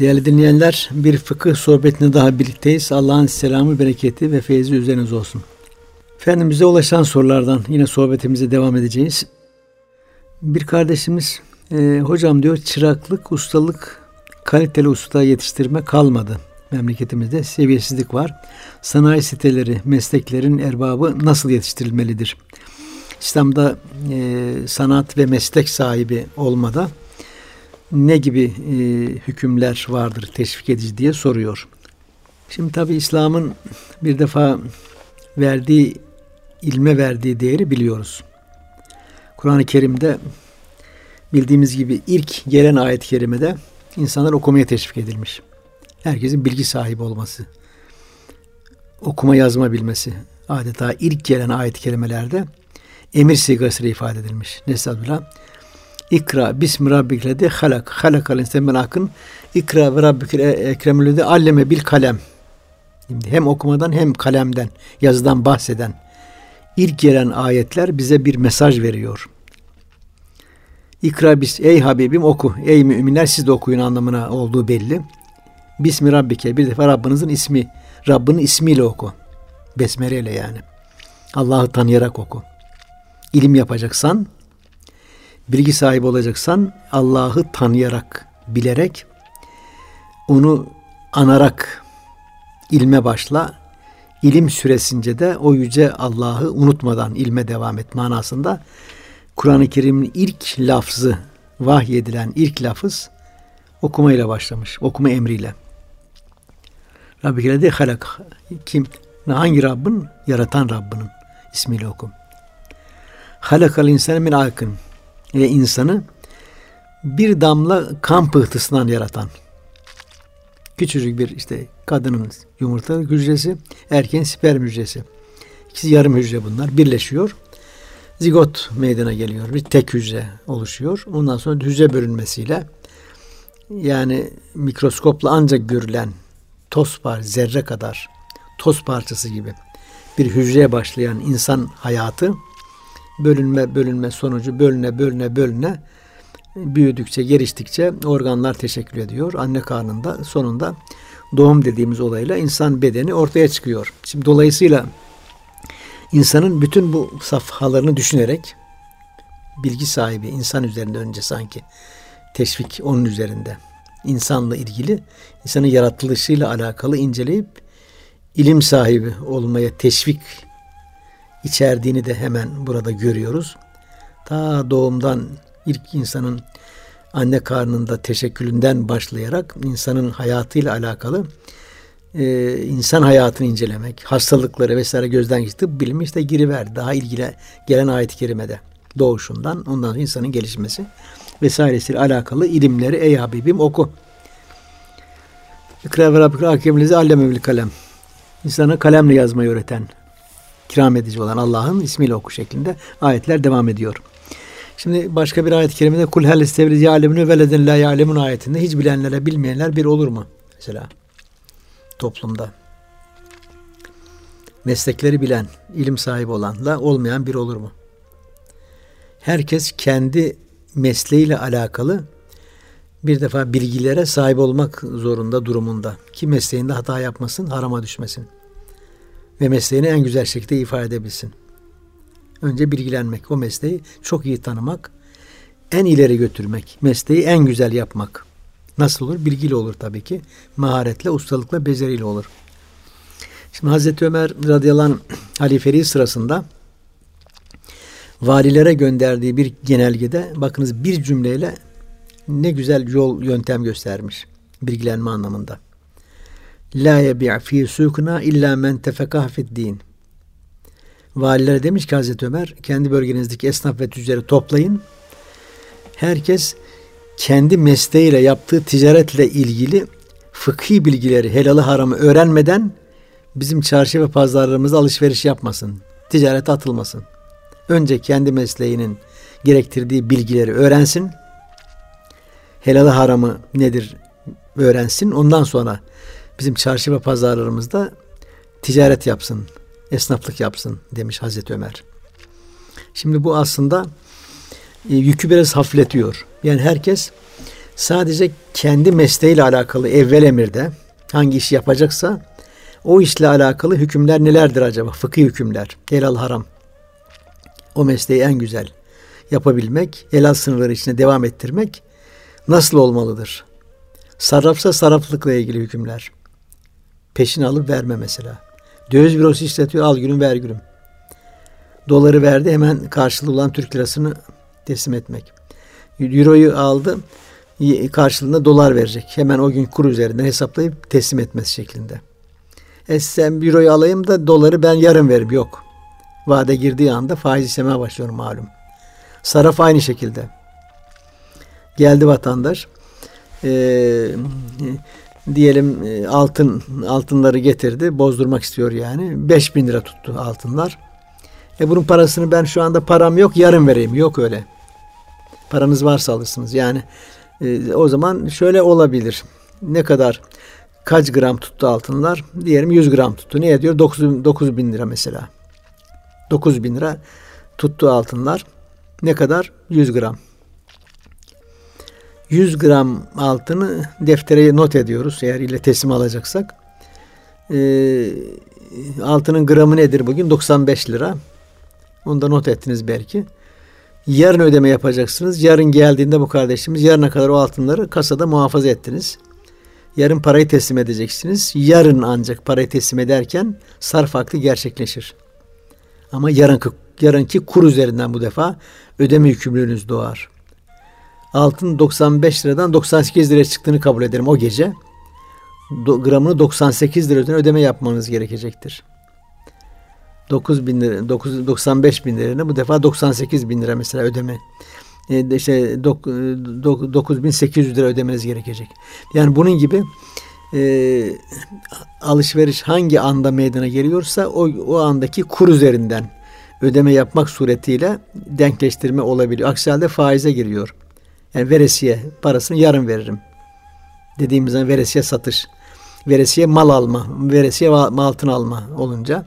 Değerli dinleyenler, bir fıkıh sohbetine daha birlikteyiz. Allah'ın selamı, bereketi ve feyzi üzeriniz olsun. Efendimiz'e ulaşan sorulardan yine sohbetimize devam edeceğiz. Bir kardeşimiz, e, hocam diyor çıraklık, ustalık, kaliteli usta yetiştirme kalmadı. Memleketimizde seviyesizlik var. Sanayi siteleri, mesleklerin erbabı nasıl yetiştirilmelidir? İslam'da e, sanat ve meslek sahibi olmada ne gibi e, hükümler vardır teşvik edici diye soruyor. Şimdi tabi İslam'ın bir defa verdiği ilme verdiği değeri biliyoruz. Kur'an-ı Kerim'de bildiğimiz gibi ilk gelen ayet-i kerimede insanlar okumaya teşvik edilmiş. Herkesin bilgi sahibi olması, okuma yazma bilmesi adeta ilk gelen ayet-i kerimelerde emir sigasıyla ifade edilmiş. Nesabullah İkra bismi rabbike halak. Halakal insan akın. İkra ve rabbike ekremül de alleme bil kalem. Şimdi hem okumadan hem kalemden, yazıdan bahseden ilk gelen ayetler bize bir mesaj veriyor. İkra bis ey Habibim oku. Ey müminler siz de okuyun anlamına olduğu belli. Bismi Rabbike bir defa Rabbinizin ismi. Rabbinin ismiyle oku. Besmele ile yani. Allah'ı tanıyarak oku. İlim yapacaksan bilgi sahibi olacaksan Allah'ı tanıyarak, bilerek, onu anarak ilme başla. İlim süresince de o yüce Allah'ı unutmadan ilme devam et manasında Kur'an-ı Kerim'in ilk lafzı, vahyedilen ilk lafız okumayla başlamış. Okuma emriyle. Rabbike de halak. Kim? Hangi Rabbin? Yaratan Rabbinin ismiyle okum. Halakal insan min akın ve insanı bir damla kan pıhtısından yaratan küçücük bir işte kadının yumurta hücresi, erkeğin sperm hücresi. İkisi yarım hücre bunlar. Birleşiyor. Zigot meydana geliyor. Bir tek hücre oluşuyor. Ondan sonra hücre bölünmesiyle yani mikroskopla ancak görülen toz par, zerre kadar toz parçası gibi bir hücreye başlayan insan hayatı bölünme bölünme sonucu bölüne bölüne bölüne büyüdükçe geliştikçe organlar teşekkür ediyor. Anne karnında sonunda doğum dediğimiz olayla insan bedeni ortaya çıkıyor. Şimdi dolayısıyla insanın bütün bu safhalarını düşünerek bilgi sahibi insan üzerinde önce sanki teşvik onun üzerinde insanla ilgili insanın yaratılışıyla alakalı inceleyip ilim sahibi olmaya teşvik içerdiğini de hemen burada görüyoruz. Ta doğumdan ilk insanın anne karnında teşekkülünden başlayarak insanın hayatıyla alakalı e, insan hayatını incelemek, hastalıkları vesaire gözden geçti. Tıp bilimi işte giriverdi. Daha ilgili gelen ayet-i kerimede doğuşundan ondan sonra insanın gelişmesi vesairesiyle alakalı ilimleri ey Habibim oku. İkra ve Rabbike hakemlizi alleme kalem. İnsana kalemle yazmayı öğreten ikram edici olan Allah'ın ismiyle oku şeklinde ayetler devam ediyor. Şimdi başka bir ayet-i kerimede kul hel istevli ya'lemunu veleden la ya'lemun ayetinde hiç bilenlere bilmeyenler bir olur mu? Mesela toplumda. Meslekleri bilen, ilim sahibi olanla olmayan bir olur mu? Herkes kendi mesleğiyle alakalı bir defa bilgilere sahip olmak zorunda durumunda. Ki mesleğinde hata yapmasın, harama düşmesin ve mesleğini en güzel şekilde ifade edebilsin. Önce bilgilenmek, o mesleği çok iyi tanımak, en ileri götürmek, mesleği en güzel yapmak. Nasıl olur? Bilgiyle olur tabii ki. Maharetle, ustalıkla, beceriyle olur. Şimdi Hazreti Ömer radıyallahu anh halifeliği sırasında valilere gönderdiği bir genelgede bakınız bir cümleyle ne güzel yol yöntem göstermiş bilgilenme anlamında. La yebi' fi sukuna illa men tefekah fid din. Valilere demiş ki Hazreti Ömer kendi bölgenizdeki esnaf ve tüccarı toplayın. Herkes kendi mesleğiyle yaptığı ticaretle ilgili fıkhi bilgileri, helalı haramı öğrenmeden bizim çarşı ve pazarlarımızda alışveriş yapmasın. Ticarete atılmasın. Önce kendi mesleğinin gerektirdiği bilgileri öğrensin. Helalı haramı nedir öğrensin. Ondan sonra bizim çarşı ve pazarlarımızda ticaret yapsın, esnaflık yapsın demiş Hazreti Ömer. Şimdi bu aslında e, yükü biraz hafifletiyor. Yani herkes Sadece kendi mesleğiyle alakalı evvel emirde hangi iş yapacaksa o işle alakalı hükümler nelerdir acaba? Fıkıh hükümler, helal haram. O mesleği en güzel yapabilmek, helal sınırları içinde devam ettirmek nasıl olmalıdır? Sarrafsa sarraflıkla ilgili hükümler. Peşin alıp verme mesela. Döviz bürosu işletiyor al gülüm ver gülüm. Doları verdi hemen karşılığı olan Türk lirasını teslim etmek. Euroyu aldı karşılığında dolar verecek. Hemen o gün kur üzerinden hesaplayıp teslim etmesi şeklinde. E sen euroyu alayım da doları ben yarın veririm. Yok. Vade girdiği anda faiz istemeye başlıyorum malum. Saraf aynı şekilde. Geldi vatandaş. Ee, diyelim e, altın altınları getirdi. Bozdurmak istiyor yani. 5000 lira tuttu altınlar. E bunun parasını ben şu anda param yok yarın vereyim. Yok öyle. Paranız varsa alırsınız. Yani e, o zaman şöyle olabilir. Ne kadar kaç gram tuttu altınlar? Diyelim 100 gram tuttu. Ne ediyor? 9, 9 bin lira mesela. 9 bin lira tuttu altınlar. Ne kadar? 100 gram. 100 gram altını deftere not ediyoruz eğer ile teslim alacaksak. Ee, altının gramı nedir bugün? 95 lira. Onu da not ettiniz belki. Yarın ödeme yapacaksınız. Yarın geldiğinde bu kardeşimiz yarına kadar o altınları kasada muhafaza ettiniz. Yarın parayı teslim edeceksiniz. Yarın ancak parayı teslim ederken sarf aklı gerçekleşir. Ama yarınki, yarınki kur üzerinden bu defa ödeme yükümlülüğünüz doğar. Altın 95 liradan 98 liraya çıktığını kabul ederim o gece. Do, gramını 98 liradan ödeme yapmanız gerekecektir. 9 bin lira, 9, 95 bin liraya bu defa 98 bin lira mesela ödeme. E, işte 9800 lira ödemeniz gerekecek. Yani bunun gibi e, alışveriş hangi anda meydana geliyorsa o, o andaki kur üzerinden ödeme yapmak suretiyle denkleştirme olabiliyor. Aksi halde faize giriyor. Yani veresiye parasını yarın veririm. Dediğimiz zaman veresiye satış. Veresiye mal alma. Veresiye altın alma olunca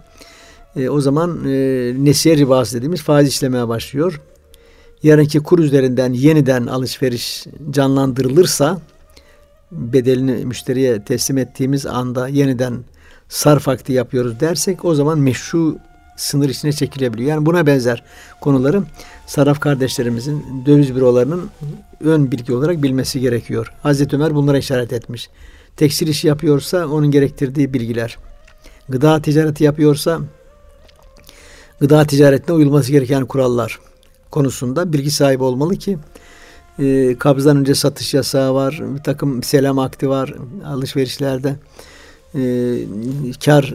e, o zaman e, nesiye ribası dediğimiz faiz işlemeye başlıyor. Yarınki kur üzerinden yeniden alışveriş canlandırılırsa bedelini müşteriye teslim ettiğimiz anda yeniden sarf akdi yapıyoruz dersek o zaman meşru sınır içine çekilebiliyor. Yani buna benzer konuları saraf kardeşlerimizin döviz bürolarının ön bilgi olarak bilmesi gerekiyor. Hazreti Ömer bunlara işaret etmiş. Tekstil işi yapıyorsa onun gerektirdiği bilgiler. Gıda ticareti yapıyorsa gıda ticaretine uyulması gereken kurallar konusunda bilgi sahibi olmalı ki e, kabzdan önce satış yasağı var, bir takım selam akti var alışverişlerde. E, kar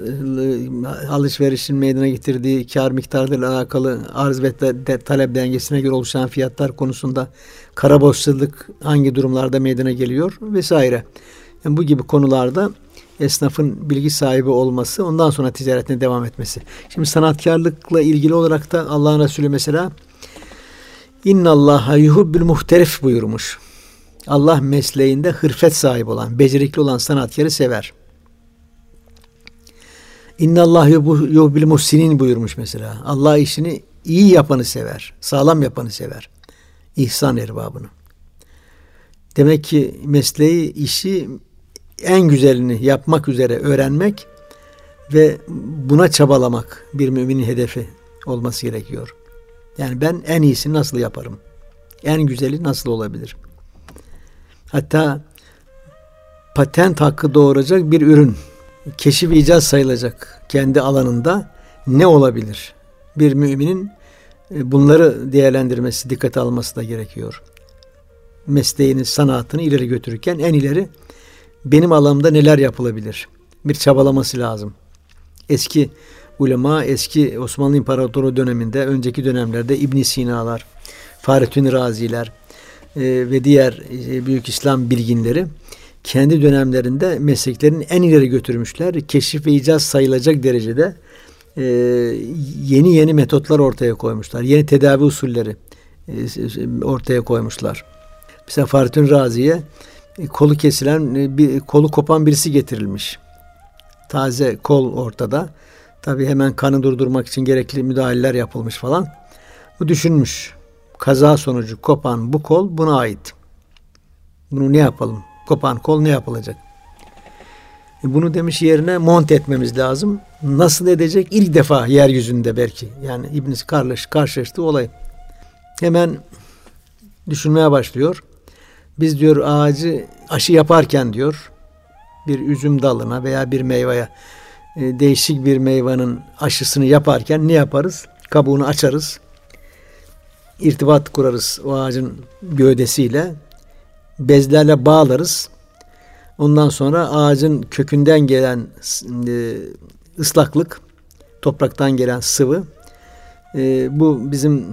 alışverişin meydana getirdiği kar miktarıyla alakalı arz ve de, talep dengesine göre oluşan fiyatlar konusunda kara borçluluk hangi durumlarda meydana geliyor vesaire. Yani bu gibi konularda esnafın bilgi sahibi olması, ondan sonra ticaretine devam etmesi. Şimdi sanatkarlıkla ilgili olarak da Allah'ın Resulü mesela İnna Allaha yuhubbül muhterif buyurmuş. Allah mesleğinde hırfet sahibi olan, becerikli olan sanatkarı sever. İnna Allah yuhbil muhsinin buyurmuş mesela. Allah işini iyi yapanı sever, sağlam yapanı sever. İhsan erbabını. Demek ki mesleği, işi en güzelini yapmak üzere öğrenmek ve buna çabalamak bir müminin hedefi olması gerekiyor. Yani ben en iyisini nasıl yaparım? En güzeli nasıl olabilir? Hatta patent hakkı doğuracak bir ürün, keşif icat sayılacak kendi alanında ne olabilir? Bir müminin e, bunları değerlendirmesi, dikkate alması da gerekiyor. Mesleğini, sanatını ileri götürürken en ileri benim alanımda neler yapılabilir? Bir çabalaması lazım. Eski ulema, eski Osmanlı İmparatoru döneminde, önceki dönemlerde İbn Sina'lar, Fahrettin Raziler e, ve diğer e, büyük İslam bilginleri kendi dönemlerinde mesleklerini en ileri götürmüşler. Keşif ve icaz sayılacak derecede e, yeni yeni metotlar ortaya koymuşlar. Yeni tedavi usulleri e, ortaya koymuşlar. Mesela Fahrettin Razi'ye e, kolu kesilen, e, bir, kolu kopan birisi getirilmiş. Taze kol ortada. Tabi hemen kanı durdurmak için gerekli müdahaleler yapılmış falan. Bu düşünmüş. Kaza sonucu kopan bu kol buna ait. Bunu ne yapalım? Kopan kol ne yapılacak? E, bunu demiş yerine mont etmemiz lazım. Nasıl edecek? İlk defa yeryüzünde belki. Yani İbn karşı karşılaştığı olay. Hemen düşünmeye başlıyor. Biz diyor ağacı aşı yaparken diyor bir üzüm dalına veya bir meyveye e, değişik bir meyvanın aşısını yaparken ne yaparız? Kabuğunu açarız. irtibat kurarız o ağacın gövdesiyle. Bezlerle bağlarız. Ondan sonra ağacın kökünden gelen e, ıslaklık, topraktan gelen sıvı e, bu bizim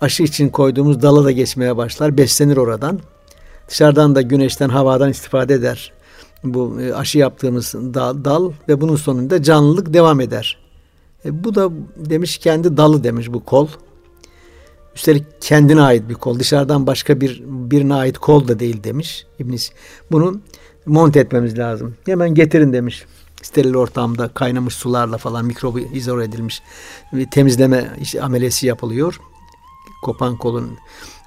aşı için koyduğumuz dala da geçmeye başlar. Beslenir oradan. Dışarıdan da güneşten, havadan istifade eder. Bu e, aşı yaptığımız dal, dal ve bunun sonunda canlılık devam eder. E, bu da demiş kendi dalı demiş bu kol. Üstelik kendine ait bir kol. Dışarıdan başka bir birine ait kol da değil demiş İbn Bunu monte etmemiz lazım. Hemen getirin demiş. Steril ortamda kaynamış sularla falan mikrobu izole edilmiş bir temizleme işte ameliyesi yapılıyor. Kopan kolun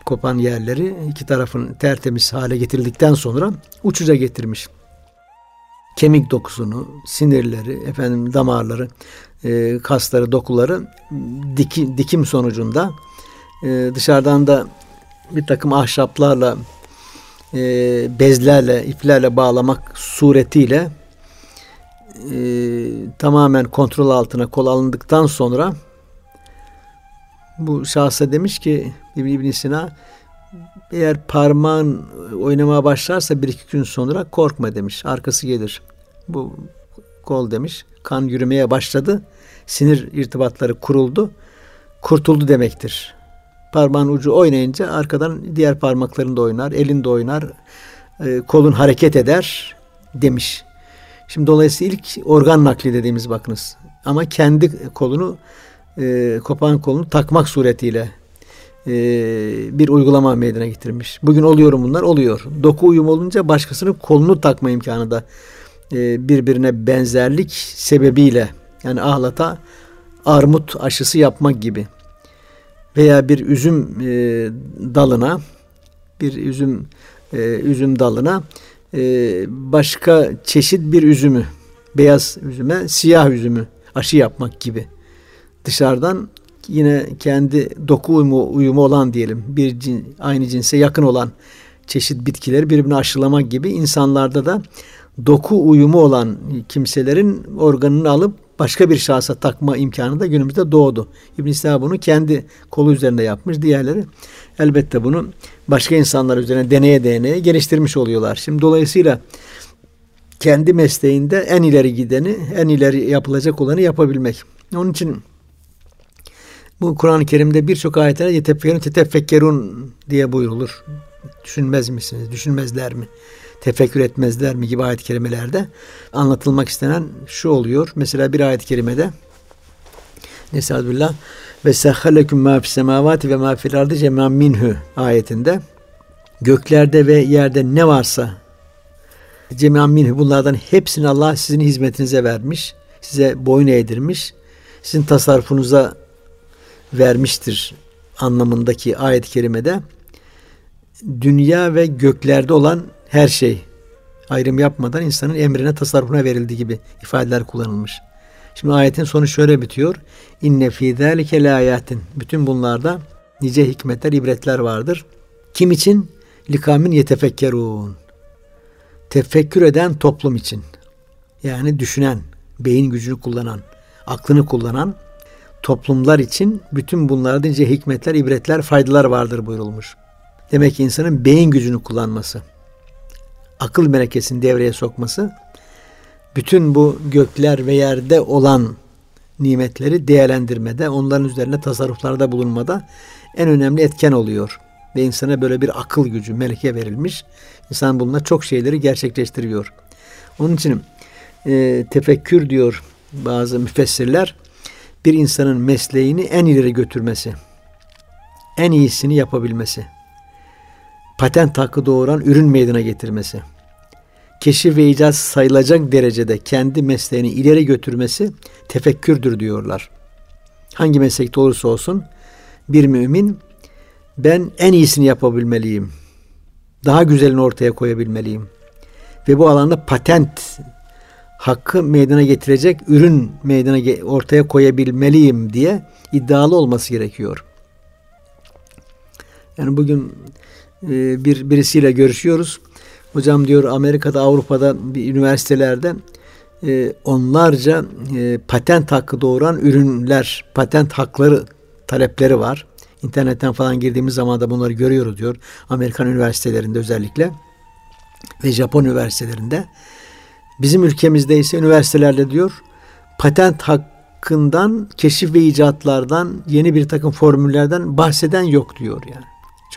kopan yerleri iki tarafın tertemiz hale getirildikten sonra uçuca getirmiş. Kemik dokusunu, sinirleri, efendim damarları, e, kasları, dokuları diki, dikim sonucunda e, dışarıdan da bir takım ahşaplarla e, bezlerle, iplerle bağlamak suretiyle e, tamamen kontrol altına kol alındıktan sonra bu şahsa demiş ki İbn Sina eğer parmağın oynamaya başlarsa bir iki gün sonra korkma demiş. Arkası gelir. Bu kol demiş. Kan yürümeye başladı. Sinir irtibatları kuruldu. Kurtuldu demektir. Parmağın ucu oynayınca arkadan diğer parmakların da oynar, elin de oynar, e, kolun hareket eder demiş. Şimdi dolayısıyla ilk organ nakli dediğimiz bakınız. Ama kendi kolunu e, kopan kolunu takmak suretiyle e, bir uygulama meydana getirmiş. Bugün oluyor bunlar? Oluyor. Doku uyum olunca başkasının kolunu takma imkanı da e, birbirine benzerlik sebebiyle yani ahlata armut aşısı yapmak gibi veya bir üzüm e, dalına bir üzüm e, üzüm dalına e, başka çeşit bir üzümü beyaz üzüme siyah üzümü aşı yapmak gibi. Dışarıdan yine kendi doku uyumu, uyumu olan diyelim bir cin, aynı cinse yakın olan çeşit bitkileri birbirine aşılamak gibi insanlarda da doku uyumu olan kimselerin organını alıp başka bir şahsa takma imkanı da günümüzde doğdu. İbn Sina bunu kendi kolu üzerinde yapmış. Diğerleri elbette bunu başka insanlar üzerine deneye deneye geliştirmiş oluyorlar. Şimdi dolayısıyla kendi mesleğinde en ileri gideni, en ileri yapılacak olanı yapabilmek. Onun için bu Kur'an-ı Kerim'de birçok ayetlerde yetefekkerun tetefekkerun diye buyurulur. Düşünmez misiniz? Düşünmezler mi? Tefekkür etmezler mi gibi ayet-i kerimelerde anlatılmak istenen şu oluyor. Mesela bir ayet-i kerimede Nesadullah ve sehhaleküm ma fis semavati ve ma fil ardı minhu ayetinde göklerde ve yerde ne varsa cem'an minhu bunlardan hepsini Allah sizin hizmetinize vermiş. Size boyun eğdirmiş. Sizin tasarrufunuza vermiştir anlamındaki ayet-i kerimede dünya ve göklerde olan her şey ayrım yapmadan insanın emrine tasarrufuna verildiği gibi ifadeler kullanılmış. Şimdi ayetin sonu şöyle bitiyor. İnne fî zâlike lâyâtin. Bütün bunlarda nice hikmetler, ibretler vardır. Kim için? Likamin yetefekkerun. Tefekkür eden toplum için. Yani düşünen, beyin gücünü kullanan, aklını kullanan toplumlar için bütün bunlarda nice hikmetler, ibretler, faydalar vardır buyurulmuş. Demek ki insanın beyin gücünü kullanması, akıl melekesini devreye sokması, bütün bu gökler ve yerde olan nimetleri değerlendirmede, onların üzerine tasarruflarda bulunmada en önemli etken oluyor. Ve insana böyle bir akıl gücü, meleke verilmiş. İnsan bununla çok şeyleri gerçekleştiriyor. Onun için e, tefekkür diyor bazı müfessirler, bir insanın mesleğini en ileri götürmesi, en iyisini yapabilmesi, patent hakkı doğuran ürün meydana getirmesi, keşif ve icat sayılacak derecede kendi mesleğini ileri götürmesi tefekkürdür diyorlar. Hangi meslekte olursa olsun bir mümin ben en iyisini yapabilmeliyim. daha güzelini ortaya koyabilmeliyim. Ve bu alanda patent hakkı meydana getirecek ürün meydana ortaya koyabilmeliyim diye iddialı olması gerekiyor. Yani bugün e, bir birisiyle görüşüyoruz. Hocam diyor Amerika'da, Avrupa'da bir üniversitelerde e, onlarca e, patent hakkı doğuran ürünler, patent hakları talepleri var. İnternetten falan girdiğimiz zaman da bunları görüyoruz diyor. Amerikan üniversitelerinde özellikle ve Japon üniversitelerinde. Bizim ülkemizde ise üniversitelerde diyor patent hakkından, keşif ve icatlardan, yeni bir takım formüllerden bahseden yok diyor yani.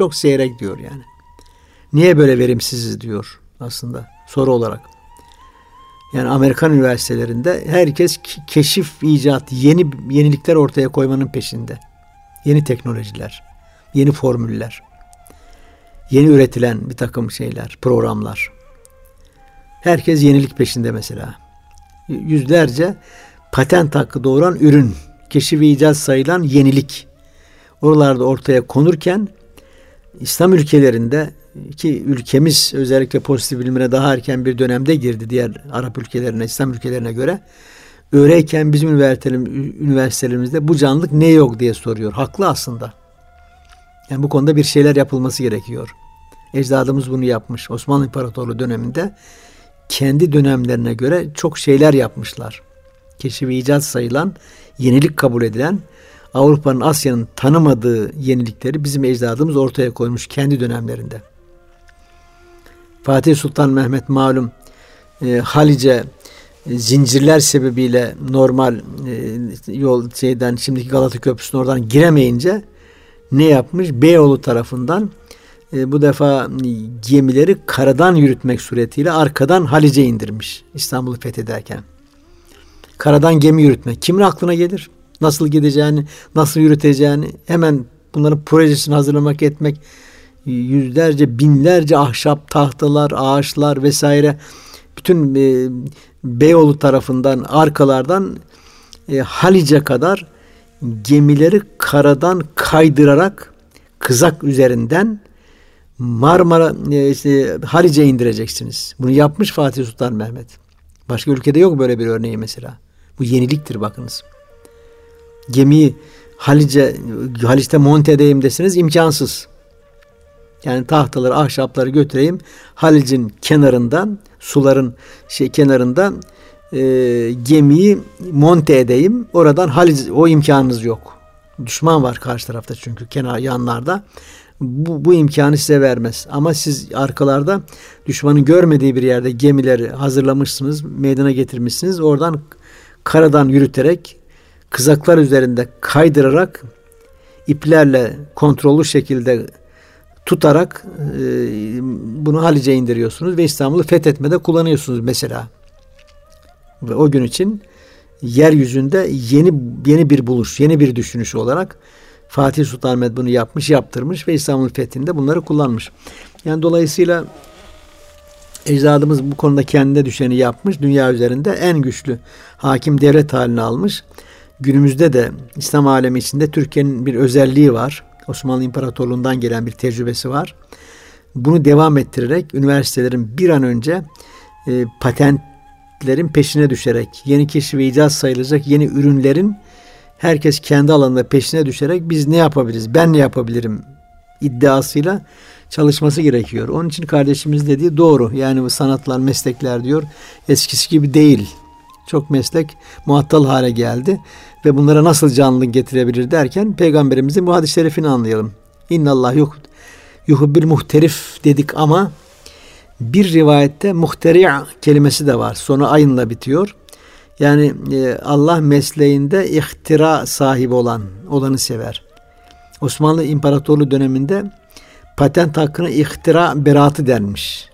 Çok seyrek diyor yani. Niye böyle verimsiziz diyor aslında soru olarak. Yani Amerikan üniversitelerinde herkes keşif, icat, yeni yenilikler ortaya koymanın peşinde. Yeni teknolojiler, yeni formüller, yeni üretilen bir takım şeyler, programlar. Herkes yenilik peşinde mesela. Yüzlerce patent hakkı doğuran ürün, keşif icat sayılan yenilik. Oralarda ortaya konurken İslam ülkelerinde ki ülkemiz özellikle pozitif bilimine daha erken bir dönemde girdi diğer Arap ülkelerine, İslam ülkelerine göre. Öyleyken bizim üniversitelerimizde bu canlılık ne yok diye soruyor. Haklı aslında. Yani bu konuda bir şeyler yapılması gerekiyor. Ecdadımız bunu yapmış. Osmanlı İmparatorluğu döneminde kendi dönemlerine göre çok şeyler yapmışlar. Keşif icat sayılan, yenilik kabul edilen Avrupa'nın, Asya'nın tanımadığı yenilikleri bizim ecdadımız ortaya koymuş kendi dönemlerinde. Fatih Sultan Mehmet malum e, Halice e, zincirler sebebiyle normal e, yol şeyden şimdiki Galata Köprüsü'nün oradan giremeyince ne yapmış? Beyoğlu tarafından e, bu defa gemileri karadan yürütmek suretiyle arkadan Halice indirmiş İstanbul'u fethederken. Karadan gemi yürütmek. Kimin aklına gelir? Nasıl gideceğini, nasıl yürüteceğini hemen bunların projesini hazırlamak etmek yüzlerce, binlerce ahşap tahtalar, ağaçlar vesaire bütün e, Beyoğlu tarafından, arkalardan e, Halice kadar gemileri karadan kaydırarak kızak üzerinden Marmara e, işte, Halice indireceksiniz. Bunu yapmış Fatih Sultan Mehmet. Başka ülkede yok böyle bir örneği mesela. Bu yeniliktir bakınız. Gemiyi Halice, Haliç'te monte edeyim desiniz imkansız. Yani tahtaları, ahşapları götüreyim. Halic'in kenarından, suların şey kenarında e, gemiyi monte edeyim. Oradan Halic o imkanınız yok. Düşman var karşı tarafta çünkü kenar yanlarda. Bu, bu imkanı size vermez. Ama siz arkalarda düşmanın görmediği bir yerde gemileri hazırlamışsınız, meydana getirmişsiniz. Oradan karadan yürüterek kızaklar üzerinde kaydırarak iplerle kontrollü şekilde tutarak e, bunu Halice indiriyorsunuz ve İstanbul'u fethetmede kullanıyorsunuz mesela. Ve o gün için yeryüzünde yeni yeni bir buluş, yeni bir düşünüş olarak Fatih Sultan Mehmet bunu yapmış, yaptırmış ve İstanbul fethinde bunları kullanmış. Yani dolayısıyla ecdadımız bu konuda kendine düşeni yapmış. Dünya üzerinde en güçlü hakim devlet halini almış. Günümüzde de İslam alemi içinde Türkiye'nin bir özelliği var. Osmanlı İmparatorluğundan gelen bir tecrübesi var. Bunu devam ettirerek üniversitelerin bir an önce e, patentlerin peşine düşerek yeni keşif ve icat sayılacak yeni ürünlerin herkes kendi alanında peşine düşerek biz ne yapabiliriz, ben ne yapabilirim iddiasıyla çalışması gerekiyor. Onun için kardeşimiz dediği doğru. Yani bu sanatlar, meslekler diyor eskisi gibi değil. Çok meslek muhattal hale geldi ve bunlara nasıl canlılık getirebilir derken peygamberimizin bu hadis-i şerifini anlayalım. İnnallah yuh yuhubbil muhterif dedik ama bir rivayette muhteri' kelimesi de var. Sonu ayınla bitiyor. Yani e, Allah mesleğinde ihtira sahibi olan, olanı sever. Osmanlı İmparatorluğu döneminde patent hakkına ihtira beratı denmiş.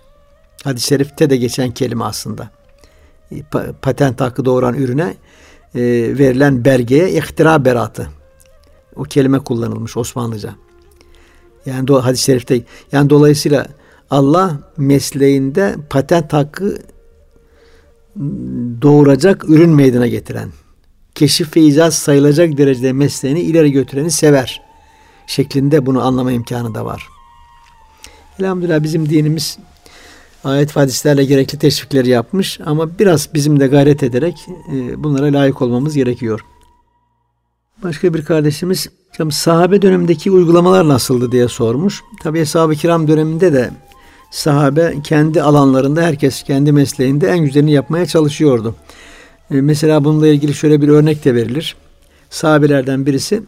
Hadis-i şerifte de geçen kelime aslında. E, patent hakkı doğuran ürüne e, verilen belgeye ihtira beratı. O kelime kullanılmış Osmanlıca. Yani do, hadis-i şerifte yani dolayısıyla Allah mesleğinde patent hakkı doğuracak ürün meydana getiren, keşif ve icat sayılacak derecede mesleğini ileri götüreni sever şeklinde bunu anlama imkanı da var. Elhamdülillah bizim dinimiz ayet ve hadislerle gerekli teşvikleri yapmış ama biraz bizim de gayret ederek e, bunlara layık olmamız gerekiyor. Başka bir kardeşimiz sahabe dönemindeki uygulamalar nasıldı diye sormuş. Tabi Eshab-ı Kiram döneminde de sahabe kendi alanlarında herkes kendi mesleğinde en güzelini yapmaya çalışıyordu. E, mesela bununla ilgili şöyle bir örnek de verilir. Sahabelerden birisi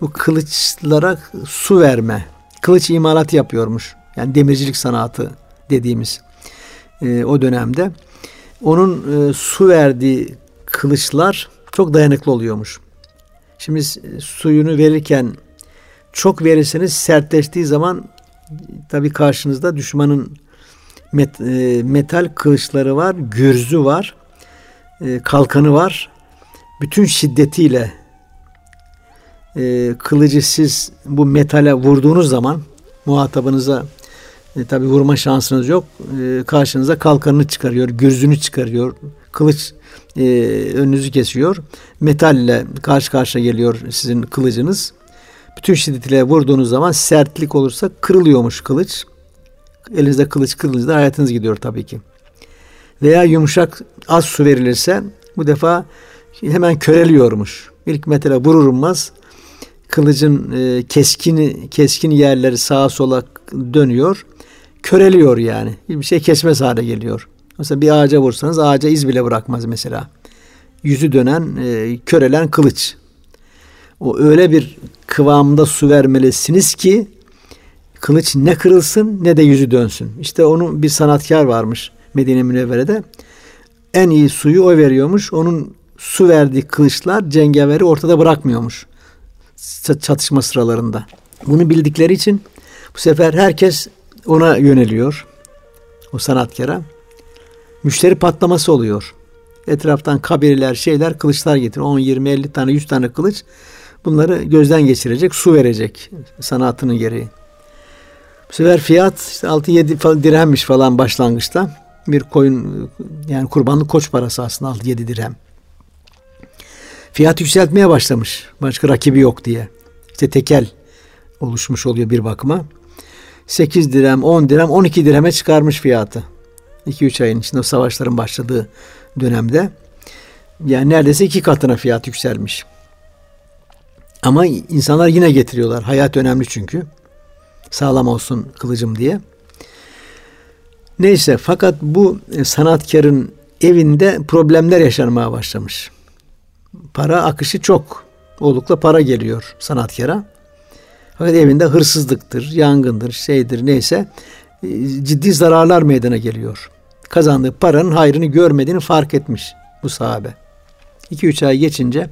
bu kılıçlara su verme, kılıç imalatı yapıyormuş. Yani demircilik sanatı dediğimiz e, o dönemde. Onun e, su verdiği kılıçlar çok dayanıklı oluyormuş. Şimdi suyunu verirken çok verirseniz sertleştiği zaman tabii karşınızda düşmanın met, e, metal kılıçları var, gürzü var, e, kalkanı var. Bütün şiddetiyle e, kılıcı siz bu metale vurduğunuz zaman muhatabınıza e, tabi vurma şansınız yok. E, karşınıza kalkanını çıkarıyor, gürzünü çıkarıyor, kılıç e, önünüzü kesiyor. Metalle karşı karşıya geliyor sizin kılıcınız. Bütün şiddetiyle vurduğunuz zaman sertlik olursa kırılıyormuş kılıç. Elinizde kılıç kırılınca hayatınız gidiyor tabii ki. Veya yumuşak az su verilirse bu defa hemen köreliyormuş. İlk metale vurulmaz kılıcın e, keskin keskin yerleri sağa sola dönüyor. Köreliyor yani. Bir şey kesmez hale geliyor. Mesela bir ağaca vursanız ağaca iz bile bırakmaz mesela. Yüzü dönen, e, körelen kılıç. O öyle bir kıvamda su vermelisiniz ki kılıç ne kırılsın ne de yüzü dönsün. İşte onun bir sanatkar varmış Medine Münevvere'de. En iyi suyu o veriyormuş. Onun su verdiği kılıçlar cengaveri ortada bırakmıyormuş çatışma sıralarında. Bunu bildikleri için bu sefer herkes ona yöneliyor. O sanatkara. Müşteri patlaması oluyor. Etraftan kabileler, şeyler, kılıçlar getiriyor. 10, 20, 50 tane, 100 tane kılıç. Bunları gözden geçirecek, su verecek sanatının gereği. Bu sefer fiyat işte 6-7 dirhemmiş falan başlangıçta. Bir koyun yani kurbanlık koç parası aslında 6-7 dirhem. Fiyat yükseltmeye başlamış. Başka rakibi yok diye. İşte tekel oluşmuş oluyor bir bakıma. 8 dirhem, 10 dirhem, 12 dirheme çıkarmış fiyatı. 2-3 ayın içinde savaşların başladığı dönemde. Yani neredeyse iki katına fiyat yükselmiş. Ama insanlar yine getiriyorlar. Hayat önemli çünkü. Sağlam olsun kılıcım diye. Neyse fakat bu sanatkarın evinde problemler yaşanmaya başlamış para akışı çok. Oldukla para geliyor sanatkara. Fakat evinde hırsızlıktır, yangındır, şeydir neyse e, ciddi zararlar meydana geliyor. Kazandığı paranın hayrını görmediğini fark etmiş bu sahabe. 2-3 ay geçince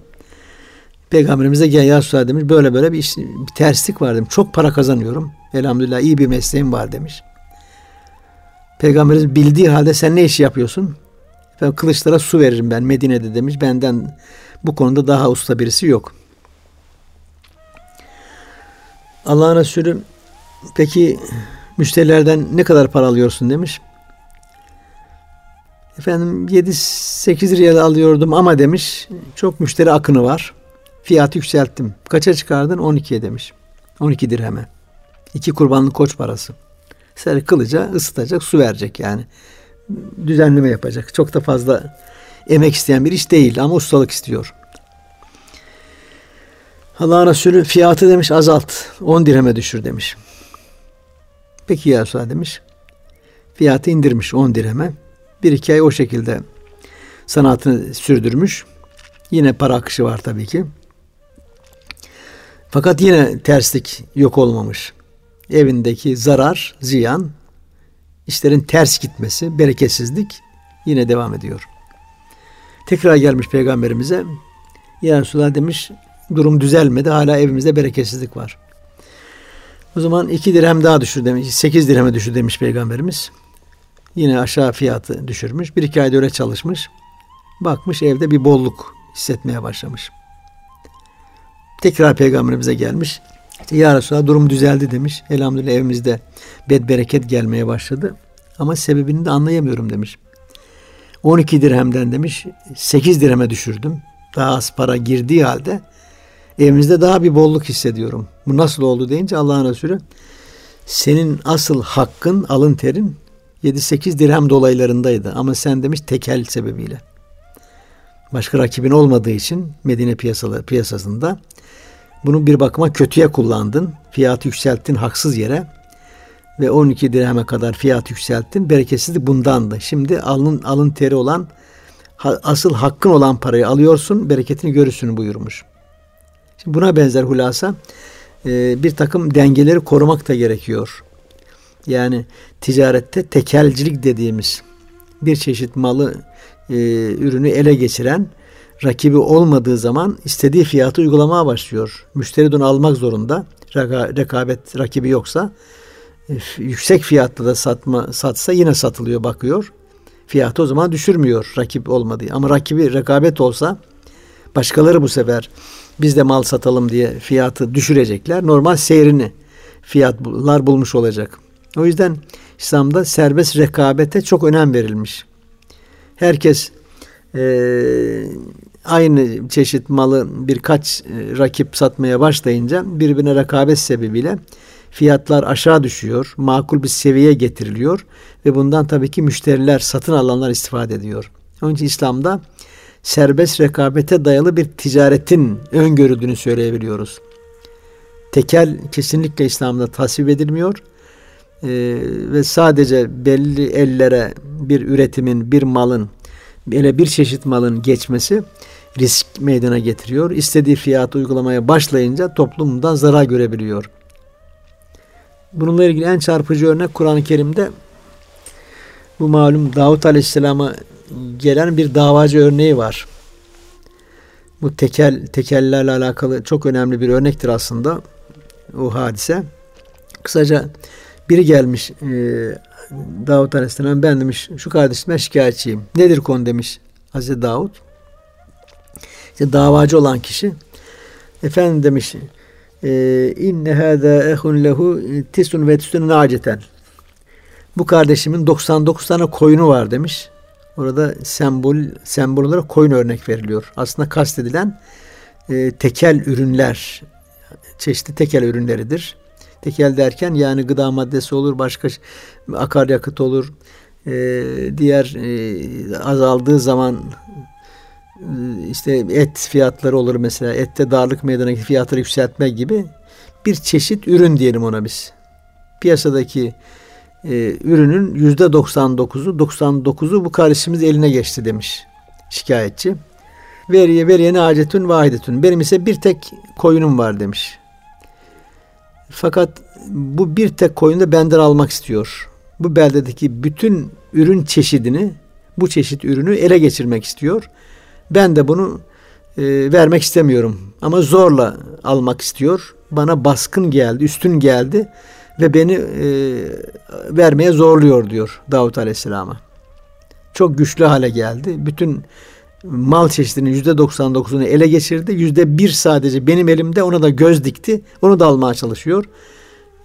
Peygamberimize gel ya Resulallah demiş. Böyle böyle bir, iş, bir terslik var demiş. Çok para kazanıyorum. Elhamdülillah iyi bir mesleğim var demiş. Peygamberimiz bildiği halde sen ne iş yapıyorsun? Efendim, kılıçlara su veririm ben Medine'de demiş. Benden bu konuda daha usta birisi yok. Allah'ın Resulü peki müşterilerden ne kadar para alıyorsun demiş. Efendim 7-8 riyal alıyordum ama demiş çok müşteri akını var. Fiyatı yükselttim. Kaça çıkardın? 12'ye demiş. 12 dirheme. İki kurbanlık koç parası. Ser kılıca ısıtacak, su verecek yani. Düzenleme yapacak. Çok da fazla emek isteyen bir iş değil ama ustalık istiyor. Allah Resulü fiyatı demiş azalt. 10 dirheme düşür demiş. Peki ya Resulallah demiş. Fiyatı indirmiş 10 dirheme. Bir iki ay o şekilde sanatını sürdürmüş. Yine para akışı var tabii ki. Fakat yine terslik yok olmamış. Evindeki zarar, ziyan, işlerin ters gitmesi, bereketsizlik yine devam ediyor. Tekrar gelmiş peygamberimize. Ya Resulallah demiş durum düzelmedi. Hala evimizde bereketsizlik var. O zaman iki dirhem daha düşür demiş. Sekiz dirheme düşür demiş peygamberimiz. Yine aşağı fiyatı düşürmüş. Bir iki ayda öyle çalışmış. Bakmış evde bir bolluk hissetmeye başlamış. Tekrar peygamberimize gelmiş. İşte ya Resulallah durum düzeldi demiş. Elhamdülillah evimizde bed bereket gelmeye başladı. Ama sebebini de anlayamıyorum demiş. 12 dirhemden demiş 8 dirheme düşürdüm. Daha az para girdiği halde evimizde daha bir bolluk hissediyorum. Bu nasıl oldu deyince Allah'ın Resulü senin asıl hakkın alın terin 7-8 dirhem dolaylarındaydı ama sen demiş tekel sebebiyle. Başka rakibin olmadığı için Medine piyasaları, piyasasında bunu bir bakıma kötüye kullandın. Fiyatı yükselttin haksız yere ve 12 dirheme kadar fiyat yükselttin. Bereketsizlik bundandı. Şimdi alın alın teri olan asıl hakkın olan parayı alıyorsun, bereketini görürsün buyurmuş. Buna benzer hulasa e, bir takım dengeleri korumak da gerekiyor. Yani ticarette tekelcilik dediğimiz bir çeşit malı, e, ürünü ele geçiren rakibi olmadığı zaman istediği fiyatı uygulamaya başlıyor. Müşteri bunu almak zorunda. Reka, rekabet rakibi yoksa yüksek fiyatla da satma satsa yine satılıyor bakıyor. Fiyatı o zaman düşürmüyor rakip olmadığı. Ama rakibi rekabet olsa başkaları bu sefer biz de mal satalım diye fiyatı düşürecekler. Normal seyrini fiyatlar bulmuş olacak. O yüzden İslam'da serbest rekabete çok önem verilmiş. Herkes e, aynı çeşit malı birkaç e, rakip satmaya başlayınca birbirine rekabet sebebiyle fiyatlar aşağı düşüyor, makul bir seviyeye getiriliyor ve bundan tabii ki müşteriler, satın alanlar istifade ediyor. Onun için İslam'da serbest rekabete dayalı bir ticaretin öngörüldüğünü söyleyebiliyoruz. Tekel kesinlikle İslam'da tasvip edilmiyor ee, ve sadece belli ellere bir üretimin, bir malın, böyle bir çeşit malın geçmesi risk meydana getiriyor. İstediği fiyatı uygulamaya başlayınca toplumdan zarar görebiliyor. Bununla ilgili en çarpıcı örnek Kur'an-ı Kerim'de bu malum Davut Aleyhisselam'a gelen bir davacı örneği var. Bu tekel tekellerle alakalı çok önemli bir örnektir aslında o hadise. Kısaca biri gelmiş e, Davut Aleyhisselam ben demiş şu kardeşime şikayetçiyim. Nedir konu demiş Hazreti Davut. İşte davacı olan kişi efendim demiş e, inne hâzâ ehun lehu tisun ve tisun naceten. Bu kardeşimin 99 tane koyunu var demiş. Orada sembol sembol olarak koyun örnek veriliyor. Aslında kastedilen e, tekel ürünler, çeşitli tekel ürünleridir. Tekel derken yani gıda maddesi olur, başka akaryakıt olur, e, diğer e, azaldığı zaman e, işte et fiyatları olur mesela. Ette darlık meydana fiyatları yükseltme gibi bir çeşit ürün diyelim ona biz. Piyasadaki e, ürünün yüzde 99'u 99'u bu kardeşimiz eline geçti demiş şikayetçi. Veriye veriyene acetün vahidetün. Benim ise bir tek koyunum var demiş. Fakat bu bir tek koyunu da benden almak istiyor. Bu beldedeki bütün ürün çeşidini, bu çeşit ürünü ele geçirmek istiyor. Ben de bunu e, vermek istemiyorum. Ama zorla almak istiyor. Bana baskın geldi, üstün geldi ve beni e, vermeye zorluyor diyor Davut Aleyhisselam'a. Çok güçlü hale geldi. Bütün mal çeşidinin yüzde 99'unu ele geçirdi. Yüzde bir sadece benim elimde ona da göz dikti. Onu da almaya çalışıyor.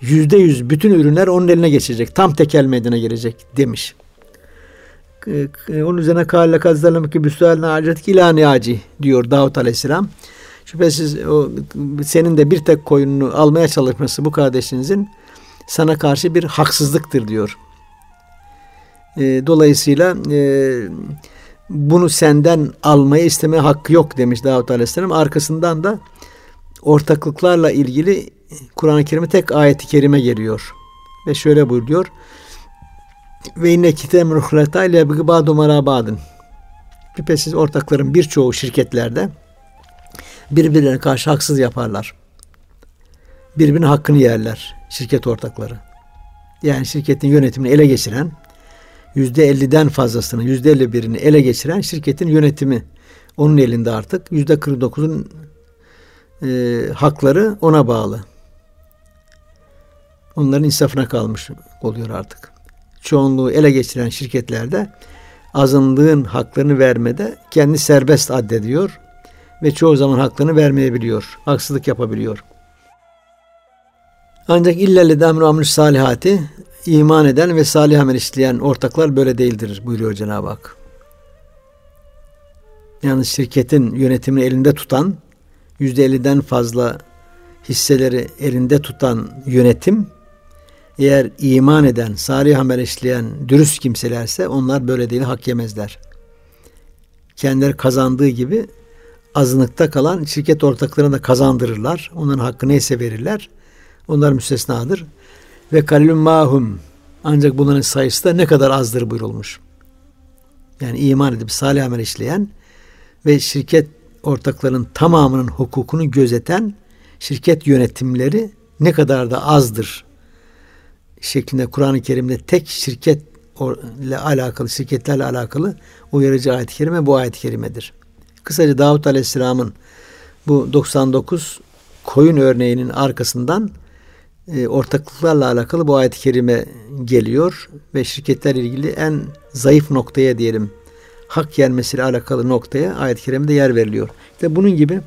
Yüzde yüz bütün ürünler onun eline geçecek. Tam tekel meydana gelecek demiş. Onun üzerine kâle kazzalım ki büsâline acetik ilâni aci diyor Davut Aleyhisselam. Şüphesiz o senin de bir tek koyununu almaya çalışması bu kardeşinizin sana karşı bir haksızlıktır diyor. E, dolayısıyla e, bunu senden almayı isteme hakkı yok demiş Davut Aleyhisselam. Arkasından da ortaklıklarla ilgili Kur'an-ı Kerim'e tek ayeti kerime geliyor. Ve şöyle buyuruyor. Ve inne kitem ruhleta ile bâdu marabadın. Şüphesiz ortakların birçoğu şirketlerde birbirlerine karşı haksız yaparlar. Birbirinin hakkını yerler şirket ortakları. Yani şirketin yönetimini ele geçiren yüzde elliden fazlasını, yüzde elli birini ele geçiren şirketin yönetimi onun elinde artık. Yüzde kırk dokuzun e, hakları ona bağlı. Onların insafına kalmış oluyor artık. Çoğunluğu ele geçiren şirketlerde azınlığın haklarını vermede kendi serbest addediyor ve çoğu zaman haklarını vermeyebiliyor. Haksızlık yapabiliyor. Ancak illelle demru amr salihati iman eden ve salih amel işleyen ortaklar böyle değildir buyuruyor Cenab-ı Hak. Yani şirketin yönetimini elinde tutan, yüzde elliden fazla hisseleri elinde tutan yönetim, Eğer iman eden, salih amel işleyen, dürüst kimselerse onlar böyle değil, hak yemezler. Kendileri kazandığı gibi azınlıkta kalan şirket ortaklarına da kazandırırlar. Onların hakkı neyse verirler. Onlar müstesnadır. Ve kalilun mahum ancak bunların sayısı da ne kadar azdır buyurulmuş. Yani iman edip salih amel işleyen ve şirket ortaklarının tamamının hukukunu gözeten şirket yönetimleri ne kadar da azdır şeklinde Kur'an-ı Kerim'de tek şirket ile alakalı, şirketlerle alakalı uyarıcı ayet-i kerime bu ayet-i kerimedir. Kısaca Davut Aleyhisselam'ın bu 99 koyun örneğinin arkasından e, ortaklıklarla alakalı bu ayet-i kerime geliyor ve şirketler ilgili en zayıf noktaya diyelim hak yenmesiyle alakalı noktaya ayet-i kerimede yer veriliyor. İşte bunun gibi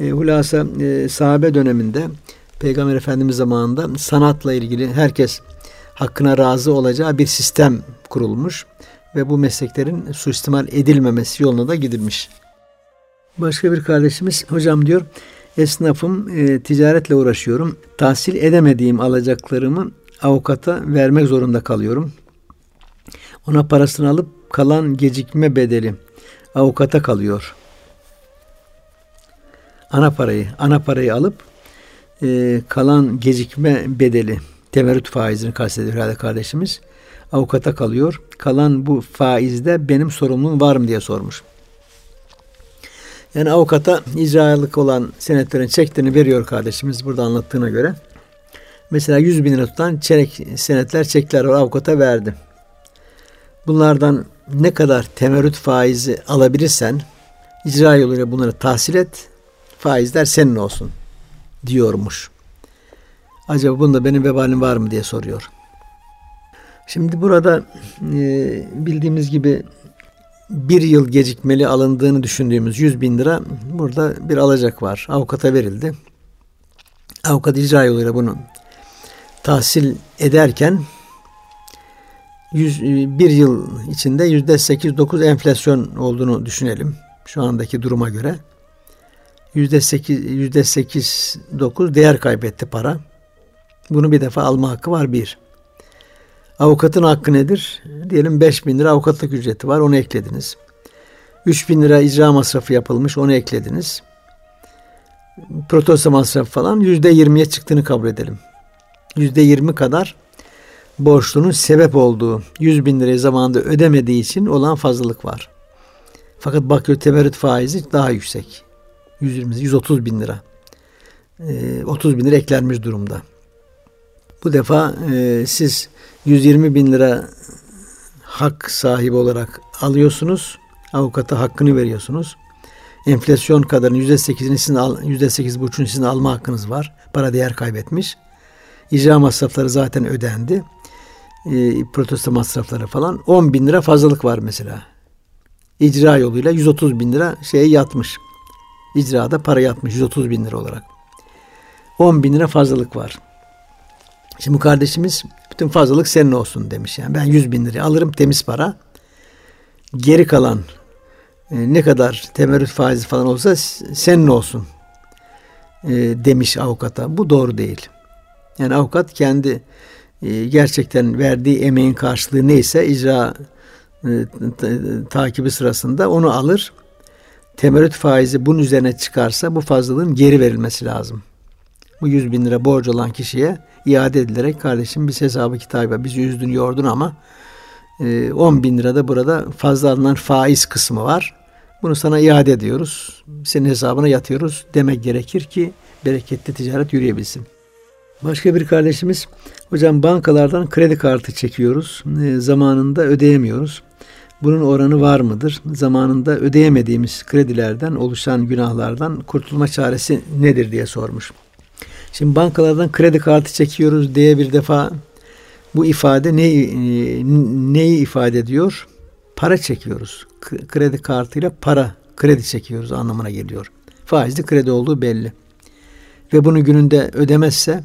e, hulasa e, sahabe döneminde Peygamber Efendimiz zamanında sanatla ilgili herkes hakkına razı olacağı bir sistem kurulmuş ve bu mesleklerin suistimal edilmemesi yoluna da gidilmiş. Başka bir kardeşimiz hocam diyor esnafım e, ticaretle uğraşıyorum. Tahsil edemediğim alacaklarımı avukata vermek zorunda kalıyorum. Ona parasını alıp kalan gecikme bedeli avukata kalıyor. Ana parayı, ana parayı alıp e, kalan gecikme bedeli temerrüt faizini kastediyor herhalde kardeşimiz. Avukata kalıyor. Kalan bu faizde benim sorumluluğum var mı diye sormuş. Yani avukata icralık olan senetlerin çeklerini veriyor kardeşimiz burada anlattığına göre. Mesela 100 bin lira tutan çeyrek senetler çekler var avukata verdi. Bunlardan ne kadar temerrüt faizi alabilirsen icra yoluyla bunları tahsil et. Faizler senin olsun diyormuş. Acaba bunda benim vebalim var mı diye soruyor. Şimdi burada e, bildiğimiz gibi bir yıl gecikmeli alındığını düşündüğümüz 100 bin lira burada bir alacak var. Avukata verildi. Avukat icra yoluyla bunu tahsil ederken 100, bir yıl içinde yüzde 8-9 enflasyon olduğunu düşünelim. Şu andaki duruma göre. Yüzde 8, yüzde 8-9 değer kaybetti para. Bunu bir defa alma hakkı var bir. Avukatın hakkı nedir? Diyelim 5 bin lira avukatlık ücreti var onu eklediniz. 3 bin lira icra masrafı yapılmış onu eklediniz. Protesto masrafı falan yüzde yirmiye çıktığını kabul edelim. Yüzde yirmi kadar borçlunun sebep olduğu 100 bin lirayı zamanında ödemediği için olan fazlalık var. Fakat bakıyor temerrüt faizi daha yüksek. 120, 130 bin lira. E, 30 bin lira eklenmiş durumda. Bu defa e, siz 120 bin lira hak sahibi olarak alıyorsunuz. Avukata hakkını veriyorsunuz. Enflasyon kadarının %8'ini sizin al, %8,5'unu sizin alma hakkınız var. Para değer kaybetmiş. İcra masrafları zaten ödendi. E, protesto masrafları falan. 10 bin lira fazlalık var mesela. İcra yoluyla 130 bin lira şeye yatmış. İcrada para yatmış 130 bin lira olarak. 10 bin lira fazlalık var. Şimdi bu kardeşimiz bütün fazlalık senin olsun demiş. Yani ben 100 bin liraya alırım temiz para. Geri kalan e, ne kadar temerrüt faizi falan olsa senin olsun e, demiş avukata. Bu doğru değil. Yani avukat kendi e, gerçekten verdiği emeğin karşılığı neyse icra e, takibi sırasında onu alır. Temerrüt faizi bunun üzerine çıkarsa bu fazlalığın geri verilmesi lazım. Bu 100 bin lira borç olan kişiye iade edilerek kardeşim biz hesabı kitabı bizi üzdün yordun ama 10 e, bin lira da burada fazla alınan faiz kısmı var. Bunu sana iade ediyoruz. Senin hesabına yatıyoruz demek gerekir ki bereketli ticaret yürüyebilsin. Başka bir kardeşimiz hocam bankalardan kredi kartı çekiyoruz. E, zamanında ödeyemiyoruz. Bunun oranı var mıdır? Zamanında ödeyemediğimiz kredilerden oluşan günahlardan kurtulma çaresi nedir diye sormuş. Şimdi bankalardan kredi kartı çekiyoruz diye bir defa bu ifade ne, e, neyi ifade ediyor? Para çekiyoruz. Kredi kartıyla para, kredi çekiyoruz anlamına geliyor. Faizli kredi olduğu belli. Ve bunu gününde ödemezse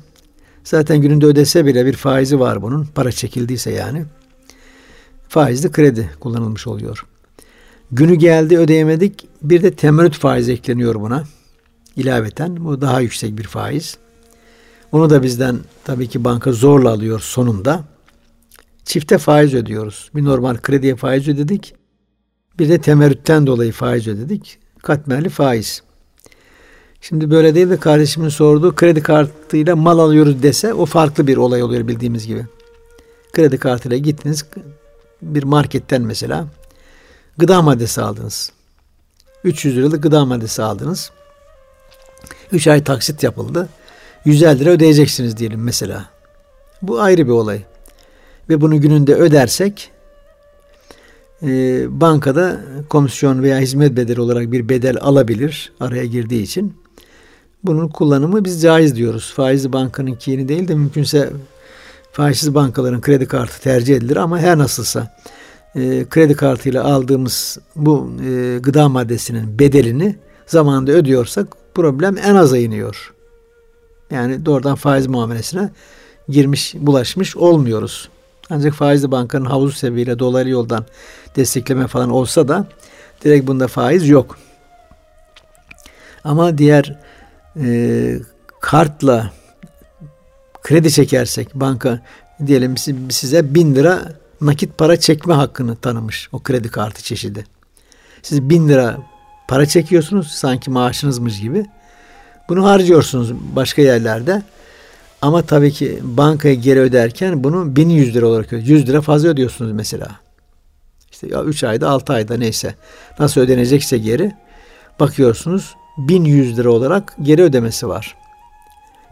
zaten gününde ödese bile bir faizi var bunun. Para çekildiyse yani. Faizli kredi kullanılmış oluyor. Günü geldi ödeyemedik. Bir de temerrüt faiz ekleniyor buna. İlaveten bu daha yüksek bir faiz. Onu da bizden tabii ki banka zorla alıyor sonunda. Çifte faiz ödüyoruz. Bir normal krediye faiz ödedik. Bir de temerrütten dolayı faiz ödedik. Katmerli faiz. Şimdi böyle değil de kardeşimin sorduğu kredi kartıyla mal alıyoruz dese o farklı bir olay oluyor bildiğimiz gibi. Kredi kartıyla gittiniz bir marketten mesela gıda maddesi aldınız. 300 liralık gıda maddesi aldınız. 3 ay taksit yapıldı. 150 lira ödeyeceksiniz diyelim mesela. Bu ayrı bir olay. Ve bunu gününde ödersek e, bankada komisyon veya hizmet bedeli olarak bir bedel alabilir araya girdiği için. Bunun kullanımı biz caiz diyoruz. Faizli bankanın kini değil de mümkünse faizsiz bankaların kredi kartı tercih edilir ama her nasılsa e, kredi kartıyla aldığımız bu e, gıda maddesinin bedelini zamanında ödüyorsak problem en aza iniyor. Yani doğrudan faiz muamelesine girmiş, bulaşmış olmuyoruz. Ancak faizli bankanın havuzu sebebiyle dolaylı yoldan destekleme falan olsa da direkt bunda faiz yok. Ama diğer e, kartla kredi çekersek banka diyelim size bin lira nakit para çekme hakkını tanımış o kredi kartı çeşidi. Siz bin lira para çekiyorsunuz sanki maaşınızmış gibi. Bunu harcıyorsunuz başka yerlerde. Ama tabii ki bankaya geri öderken bunu 1100 lira olarak ödüyorsunuz. 100 lira fazla ödüyorsunuz mesela. İşte ya 3 ayda 6 ayda neyse nasıl ödenecekse geri bakıyorsunuz 1100 lira olarak geri ödemesi var.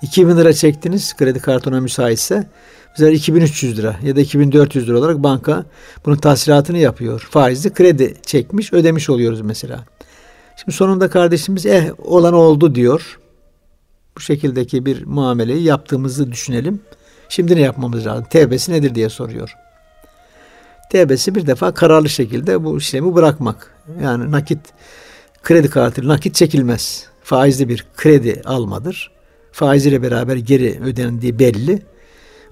2000 lira çektiniz kredi kartına müsaitse mesela 2300 lira ya da 2400 lira olarak banka bunun tahsilatını yapıyor. Faizli kredi çekmiş ödemiş oluyoruz mesela. Şimdi sonunda kardeşimiz eh olan oldu diyor. Bu şekildeki bir muameleyi yaptığımızı düşünelim. Şimdi ne yapmamız lazım? Tevbesi nedir diye soruyor. Tevbesi bir defa kararlı şekilde bu işlemi bırakmak. Yani nakit kredi kartı nakit çekilmez. Faizli bir kredi almadır. Faiziyle beraber geri ödendiği belli.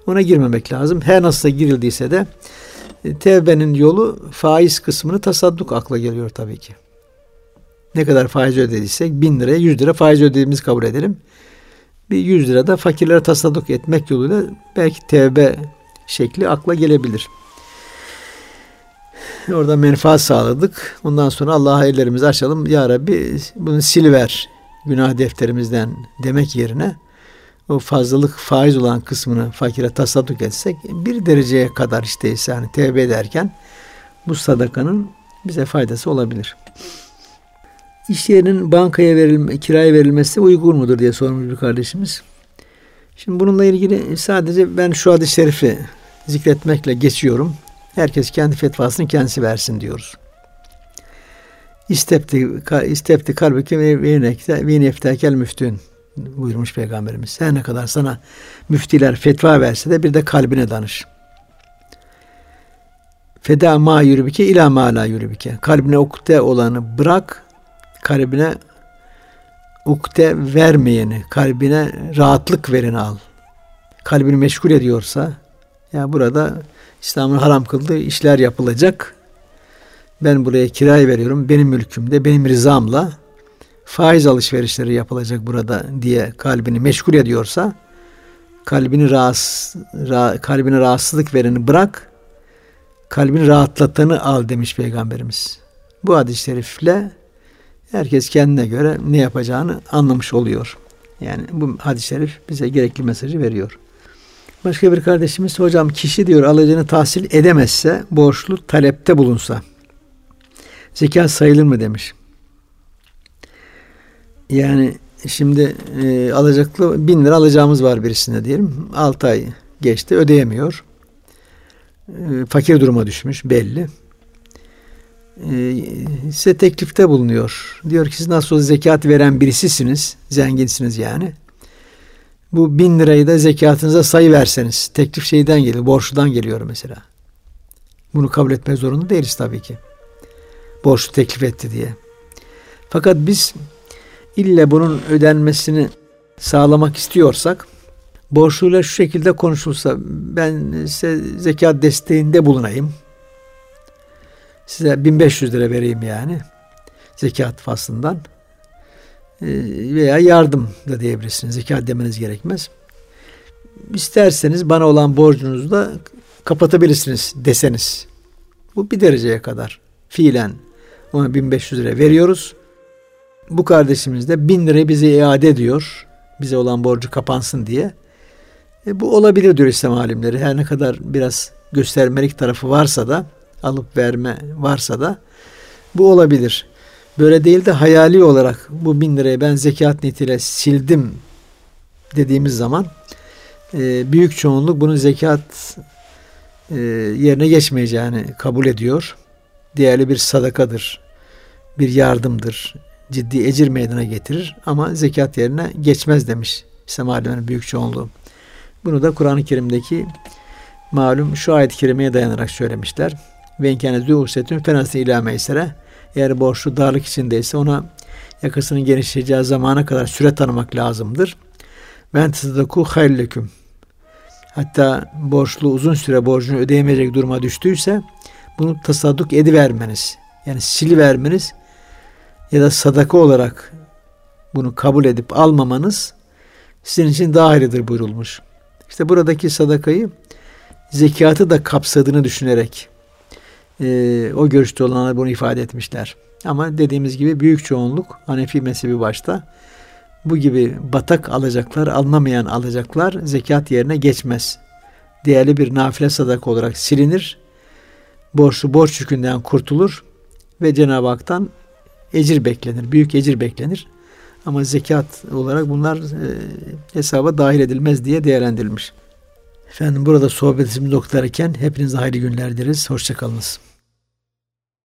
Ona girmemek lazım. Her nasılsa girildiyse de e, tevbenin yolu faiz kısmını tasadduk akla geliyor tabii ki. Ne kadar faiz ödediysek bin liraya yüz lira faiz ödediğimizi kabul edelim. Bir yüz lira da fakirlere tasadduk etmek yoluyla belki tevbe şekli akla gelebilir. Orada menfaat sağladık. Ondan sonra Allah'a ellerimizi açalım. Ya Rabbi bunu siliver günah defterimizden demek yerine o fazlalık faiz olan kısmını fakire tasadduk etsek bir dereceye kadar işte yani tevbe ederken bu sadakanın bize faydası olabilir. İş yerinin bankaya verilme, kiraya verilmesi uygun mudur diye sormuş bir kardeşimiz. Şimdi bununla ilgili sadece ben şu hadis-i şerifi zikretmekle geçiyorum. Herkes kendi fetvasını kendisi versin diyoruz. İstepti, istepti kalbiki ve neftekel müftün buyurmuş Peygamberimiz. Her ne kadar sana müftiler fetva verse de bir de kalbine danış. Feda ma yürübike ila ma la yürübike. Kalbine ukde olanı bırak, kalbine ukde vermeyeni, kalbine rahatlık vereni al. Kalbini meşgul ediyorsa, ya burada İslam'ın haram kıldığı işler yapılacak. Ben buraya kiraya veriyorum. Benim mülkümde, benim rızamla faiz alışverişleri yapılacak burada diye kalbini meşgul ediyorsa kalbini rahatsız, ra, kalbine rahatsızlık vereni bırak kalbini rahatlatanı al demiş Peygamberimiz. Bu hadis-i şerifle herkes kendine göre ne yapacağını anlamış oluyor. Yani bu hadis-i şerif bize gerekli mesajı veriyor. Başka bir kardeşimiz hocam kişi diyor alıcını tahsil edemezse borçlu talepte bulunsa zekat sayılır mı demiş. Yani şimdi e, alacaklı bin lira alacağımız var birisine diyelim. Altı ay geçti ödeyemiyor. E, fakir duruma düşmüş belli. E, size teklifte bulunuyor. Diyor ki siz nasıl zekat veren birisisiniz. Zenginsiniz yani. Bu bin lirayı da zekatınıza sayı verseniz. Teklif şeyden geliyor. Borçludan geliyor mesela. Bunu kabul etmek zorunda değiliz tabii ki. Borçlu teklif etti diye. Fakat biz ille bunun ödenmesini sağlamak istiyorsak borçluyla şu şekilde konuşulsa ben size zekat desteğinde bulunayım. Size 1500 lira vereyim yani zekat faslından ee, veya yardım da diyebilirsiniz. Zekat demeniz gerekmez. isterseniz bana olan borcunuzu da kapatabilirsiniz deseniz. Bu bir dereceye kadar fiilen ona 1500 lira veriyoruz. Bu kardeşimiz de 1000 lirayı bize iade ediyor. Bize olan borcu kapansın diye. E, bu olabilir diyor İslam alimleri. Her ne kadar biraz göstermelik tarafı varsa da alıp verme varsa da bu olabilir. Böyle değil de hayali olarak bu bin lirayı ben zekat niyetiyle sildim dediğimiz zaman e, büyük çoğunluk bunun zekat e, yerine geçmeyeceğini kabul ediyor. Değerli bir sadakadır, bir yardımdır, ciddi ecir meydana getirir ama zekat yerine geçmez demiş İslam alimlerinin büyük çoğunluğu. Bunu da Kur'an-ı Kerim'deki malum şu ayet-i kerimeye dayanarak söylemişler. Ve inkâne zû usretün fenasın ilâ meysere. Eğer borçlu darlık içindeyse ona yakasının genişleyeceği zamana kadar süre tanımak lazımdır. Ben tızdakû haylleküm. Hatta borçlu uzun süre borcunu ödeyemeyecek duruma düştüyse bunu tasadduk edivermeniz yani sili vermeniz ya da sadaka olarak bunu kabul edip almamanız sizin için daha hayırlıdır buyurulmuş. İşte buradaki sadakayı zekatı da kapsadığını düşünerek e, o görüşte olanlar bunu ifade etmişler. Ama dediğimiz gibi büyük çoğunluk Hanefi mezhebi başta bu gibi batak alacaklar, alınamayan alacaklar zekat yerine geçmez. Değerli bir nafile sadaka olarak silinir. Borçlu borç yükünden kurtulur ve Cenab-ı Hak'tan ecir beklenir. Büyük ecir beklenir. Ama zekat olarak bunlar e, hesaba dahil edilmez diye değerlendirilmiş. Efendim burada sohbetimizi noktalarken hepinize hayırlı günler dileriz. Hoşçakalınız.